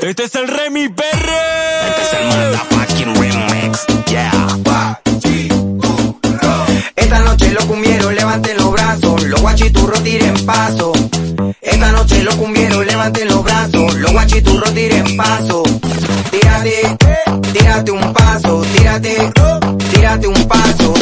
Este es el Remy perro. Este es el remix. Yeah. Esta noche los cumbieros levanten los brazos, los guachiturros tiren paso. Esta noche los cumbieros levanten los brazos, los guachiturros tiren paso. Tírate, tírate un paso, tírate, tírate un paso,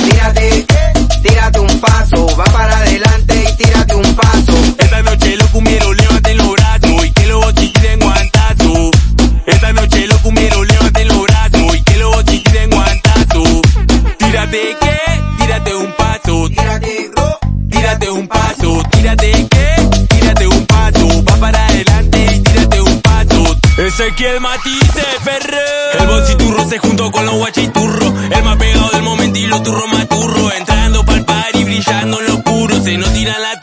paso. Ezequiel Matice Ferrer. El bochiturro se juntó con los guachiturros, el más pegado del momento y los turros más. Entrando pa'l y brillando en lo oscuro, se nos tira la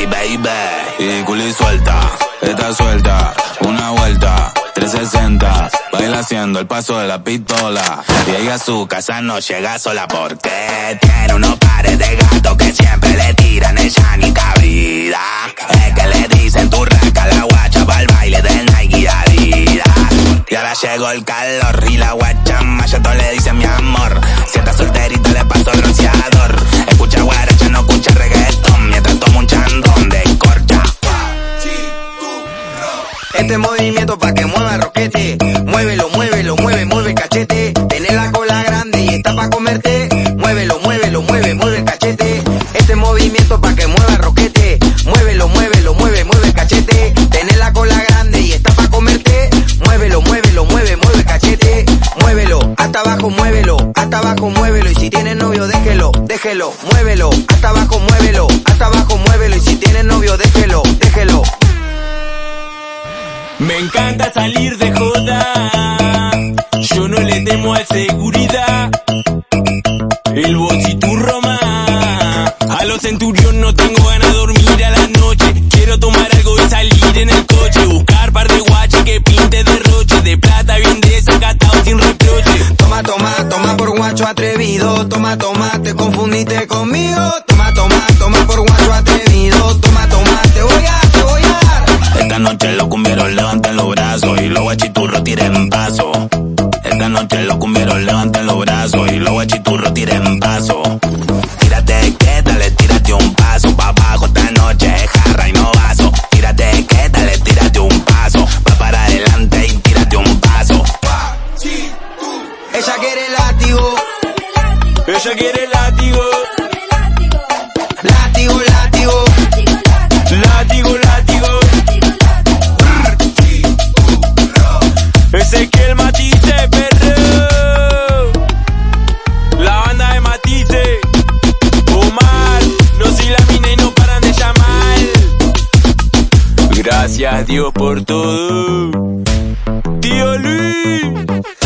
Y baby. Y culi suelta, está suelta. Una vuelta, 360. Baila haciendo el paso de la pistola. Llega a su casa, no llega sola porque tiene unos pares de gato que siempre le tiran ella ni cabrida. Es que le dicen tu raca la guacha para el baile del Nike y Adidas. Y ahora llegó el calor y la guacha maya todo le dice mi amor. Si estás solterita le paso el rociador. Escucha guaracha, no escucha reggaetón. Este movimiento pa' que mueva roquete. Muévelo, muévelo, mueve, mueve el cachete. Tenés la cola grande y está pa' comerte. Muévelo, muévelo, mueve, mueve el cachete. Este movimiento pa' que mueva roquete. Muévelo, muévelo, mueve, mueve el cachete. Tenés la cola grande y está pa' comerte. Muévelo, muévelo, mueve, mueve el cachete. Muévelo, hasta abajo, muévelo, hasta abajo, muévelo. Y si tienes novio, déjelo, déjelo, muévelo. Hasta abajo, muévelo, Me encanta salir de joda. Yo no le temo al seguridad. El bochiturro más. A los centurión no tengo ganas de dormir a la noche. Quiero tomar algo y salir en el coche. Buscar par de que pinte derroche. De plata bien desacatado sin reproche. Toma, toma, toma por guacho atrevido. Toma, toma, te confundiste conmigo. Noche los cumbieros levanten los brazos y los guachiturros tiren paso. Tírate que dale, tírate un paso pa' abajo esta noche es jarra y no vaso. Tírate que dale, tírate un paso, va para adelante y tírate un paso. Ella quiere látigo, Ella quiere látigo, Gracias Dios por todo. Tío Luis.